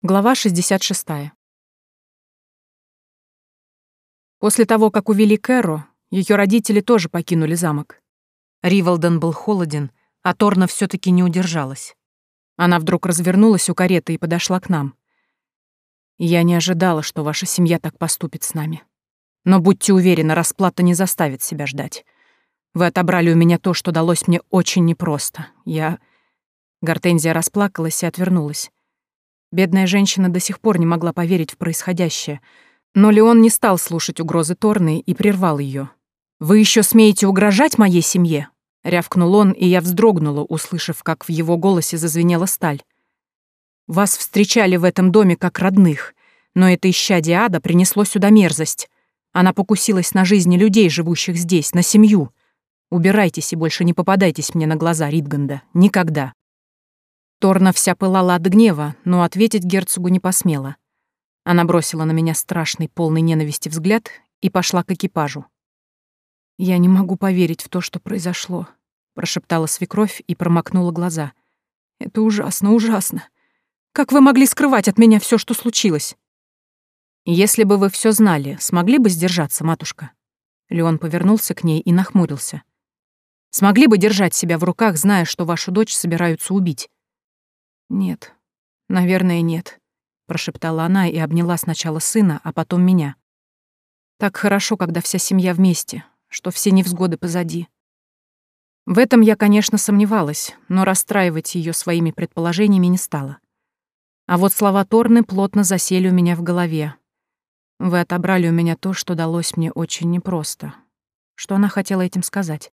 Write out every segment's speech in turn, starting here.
Глава 66. После того, как увели Кэру, ее родители тоже покинули замок. Ривалден был холоден, а Торна все таки не удержалась. Она вдруг развернулась у кареты и подошла к нам. «Я не ожидала, что ваша семья так поступит с нами. Но будьте уверены, расплата не заставит себя ждать. Вы отобрали у меня то, что далось мне очень непросто. Я...» Гортензия расплакалась и отвернулась. Бедная женщина до сих пор не могла поверить в происходящее. Но Леон не стал слушать угрозы Торны и прервал ее. «Вы еще смеете угрожать моей семье?» — рявкнул он, и я вздрогнула, услышав, как в его голосе зазвенела сталь. «Вас встречали в этом доме как родных, но это исчадие ада принесло сюда мерзость. Она покусилась на жизни людей, живущих здесь, на семью. Убирайтесь и больше не попадайтесь мне на глаза, Ритганда. Никогда». Торна вся пылала от гнева, но ответить герцогу не посмела. Она бросила на меня страшный, полный ненависти взгляд и пошла к экипажу. «Я не могу поверить в то, что произошло», — прошептала свекровь и промокнула глаза. «Это ужасно, ужасно. Как вы могли скрывать от меня все, что случилось?» «Если бы вы все знали, смогли бы сдержаться, матушка?» Леон повернулся к ней и нахмурился. «Смогли бы держать себя в руках, зная, что вашу дочь собираются убить?» «Нет, наверное, нет», — прошептала она и обняла сначала сына, а потом меня. «Так хорошо, когда вся семья вместе, что все невзгоды позади». В этом я, конечно, сомневалась, но расстраивать ее своими предположениями не стала. А вот слова Торны плотно засели у меня в голове. Вы отобрали у меня то, что далось мне очень непросто. Что она хотела этим сказать?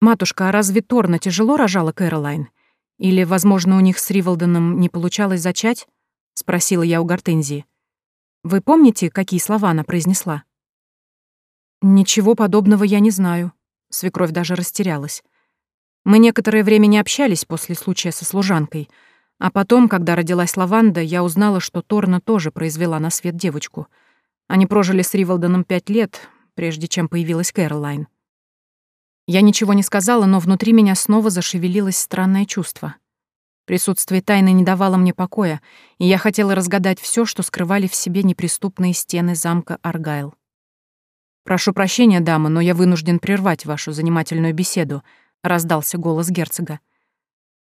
«Матушка, а разве Торна тяжело рожала Кэролайн? Или, возможно, у них с Риволденом не получалось зачать? Спросила я у Гортензии. Вы помните, какие слова она произнесла? Ничего подобного я не знаю. Свекровь даже растерялась. Мы некоторое время не общались после случая со служанкой, а потом, когда родилась Лаванда, я узнала, что Торна тоже произвела на свет девочку. Они прожили с Риволденом пять лет, прежде чем появилась Кэролайн. Я ничего не сказала, но внутри меня снова зашевелилось странное чувство. Присутствие тайны не давало мне покоя, и я хотела разгадать все, что скрывали в себе неприступные стены замка Аргайл. «Прошу прощения, дамы, но я вынужден прервать вашу занимательную беседу», — раздался голос герцога.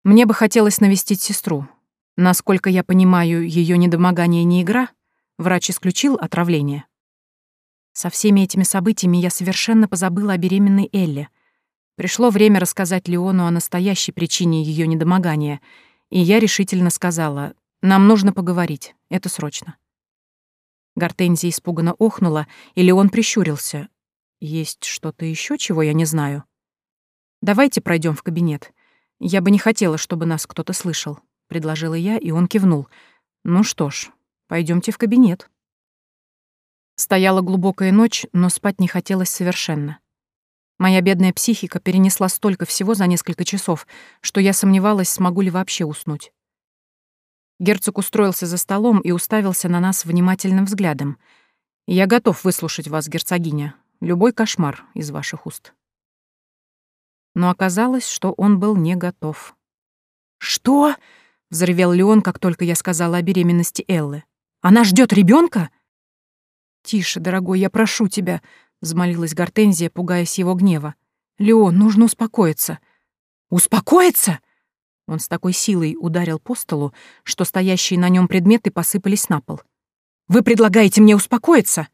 «Мне бы хотелось навестить сестру. Насколько я понимаю, ее недомогание не игра. Врач исключил отравление». Со всеми этими событиями я совершенно позабыла о беременной Элле — Пришло время рассказать Леону о настоящей причине ее недомогания, и я решительно сказала, «Нам нужно поговорить, это срочно». Гортензия испуганно охнула, и Леон прищурился. «Есть что-то еще, чего я не знаю?» «Давайте пройдем в кабинет. Я бы не хотела, чтобы нас кто-то слышал», — предложила я, и он кивнул. «Ну что ж, пойдемте в кабинет». Стояла глубокая ночь, но спать не хотелось совершенно. Моя бедная психика перенесла столько всего за несколько часов, что я сомневалась, смогу ли вообще уснуть. Герцог устроился за столом и уставился на нас внимательным взглядом. «Я готов выслушать вас, герцогиня. Любой кошмар из ваших уст». Но оказалось, что он был не готов. «Что?» — взревел Леон, как только я сказала о беременности Эллы. «Она ждет ребенка? «Тише, дорогой, я прошу тебя», Взмолилась Гортензия, пугаясь его гнева. «Леон, нужно успокоиться». «Успокоиться?» Он с такой силой ударил по столу, что стоящие на нем предметы посыпались на пол. «Вы предлагаете мне успокоиться?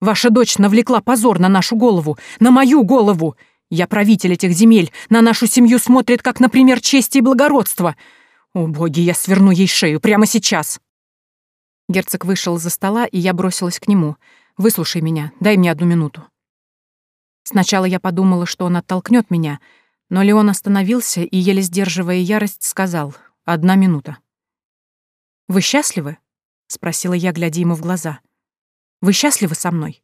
Ваша дочь навлекла позор на нашу голову, на мою голову. Я правитель этих земель, на нашу семью смотрит, как, например, честь и благородство. О, боги, я сверну ей шею прямо сейчас!» Герцог вышел за стола, и я бросилась к нему — Выслушай меня, дай мне одну минуту». Сначала я подумала, что он оттолкнет меня, но Леон остановился и, еле сдерживая ярость, сказал «Одна минута». «Вы счастливы?» — спросила я, глядя ему в глаза. «Вы счастливы со мной?»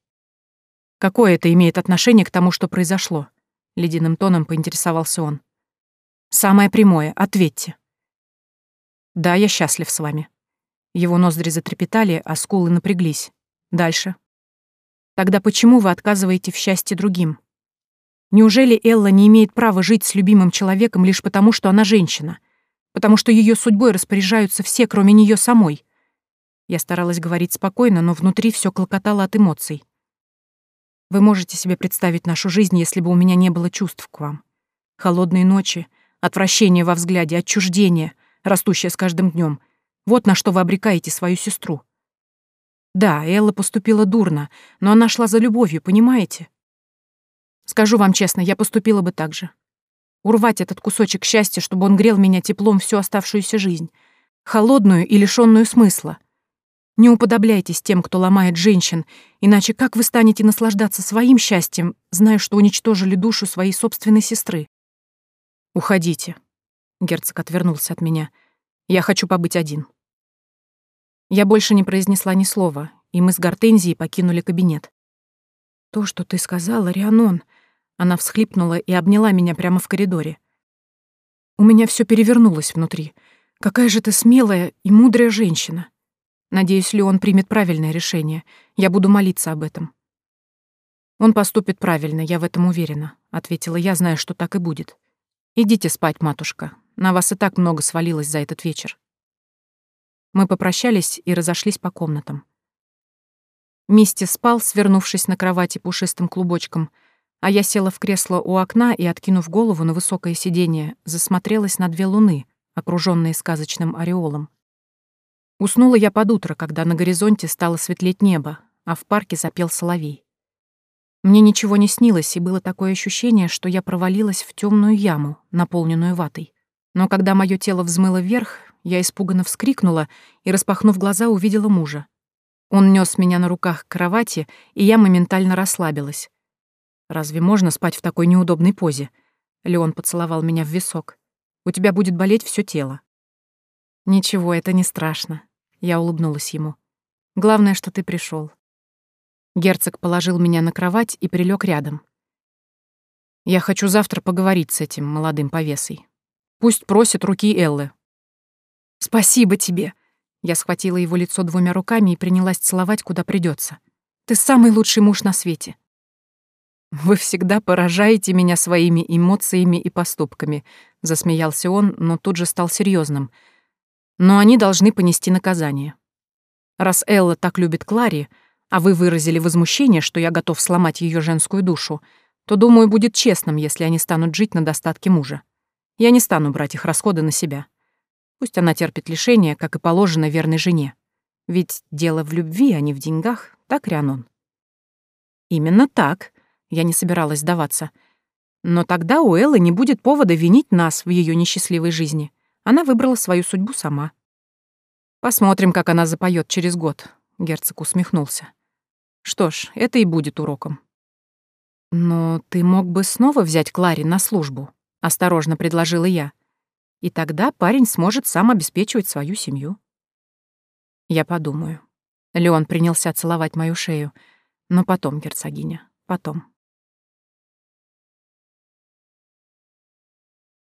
«Какое это имеет отношение к тому, что произошло?» — ледяным тоном поинтересовался он. «Самое прямое, ответьте». «Да, я счастлив с вами». Его ноздри затрепетали, а скулы напряглись. Дальше. Тогда почему вы отказываете в счастье другим? Неужели Элла не имеет права жить с любимым человеком лишь потому, что она женщина? Потому что ее судьбой распоряжаются все, кроме нее самой? Я старалась говорить спокойно, но внутри все клокотало от эмоций. Вы можете себе представить нашу жизнь, если бы у меня не было чувств к вам. Холодные ночи, отвращение во взгляде, отчуждение, растущее с каждым днем. Вот на что вы обрекаете свою сестру. Да, Элла поступила дурно, но она шла за любовью, понимаете? Скажу вам честно, я поступила бы так же. Урвать этот кусочек счастья, чтобы он грел меня теплом всю оставшуюся жизнь. Холодную и лишённую смысла. Не уподобляйтесь тем, кто ломает женщин, иначе как вы станете наслаждаться своим счастьем, зная, что уничтожили душу своей собственной сестры? Уходите. Герцог отвернулся от меня. Я хочу побыть один. Я больше не произнесла ни слова, и мы с Гортензией покинули кабинет. То, что ты сказала, Рианон, она всхлипнула и обняла меня прямо в коридоре. У меня все перевернулось внутри. Какая же ты смелая и мудрая женщина. Надеюсь, Леон примет правильное решение. Я буду молиться об этом. Он поступит правильно, я в этом уверена, ответила я, зная, что так и будет. Идите спать, матушка. На вас и так много свалилось за этот вечер. Мы попрощались и разошлись по комнатам. Мисти спал, свернувшись на кровати пушистым клубочком, а я села в кресло у окна и, откинув голову на высокое сиденье, засмотрелась на две луны, окруженные сказочным ореолом. Уснула я под утро, когда на горизонте стало светлеть небо, а в парке запел соловей. Мне ничего не снилось, и было такое ощущение, что я провалилась в темную яму, наполненную ватой. Но когда мое тело взмыло вверх, я испуганно вскрикнула и, распахнув глаза, увидела мужа. Он нес меня на руках к кровати, и я моментально расслабилась. «Разве можно спать в такой неудобной позе?» Леон поцеловал меня в висок. «У тебя будет болеть все тело». «Ничего, это не страшно. Я улыбнулась ему. «Главное, что ты пришел. Герцог положил меня на кровать и прилег рядом. «Я хочу завтра поговорить с этим молодым повесой. Пусть просит руки Эллы». «Спасибо тебе!» Я схватила его лицо двумя руками и принялась целовать, куда придется. «Ты самый лучший муж на свете!» «Вы всегда поражаете меня своими эмоциями и поступками», — засмеялся он, но тут же стал серьезным — но они должны понести наказание. Раз Элла так любит Клари, а вы выразили возмущение, что я готов сломать ее женскую душу, то, думаю, будет честным, если они станут жить на достатке мужа. Я не стану брать их расходы на себя. Пусть она терпит лишения, как и положено верной жене. Ведь дело в любви, а не в деньгах, так, Рианон? Именно так. Я не собиралась сдаваться. Но тогда у Эллы не будет повода винить нас в ее несчастливой жизни. Она выбрала свою судьбу сама. Посмотрим, как она запоет через год, герцог усмехнулся. Что ж, это и будет уроком. Но ты мог бы снова взять Клари на службу, осторожно предложила я. И тогда парень сможет сам обеспечивать свою семью. Я подумаю. Леон принялся целовать мою шею. Но потом, герцогиня, потом.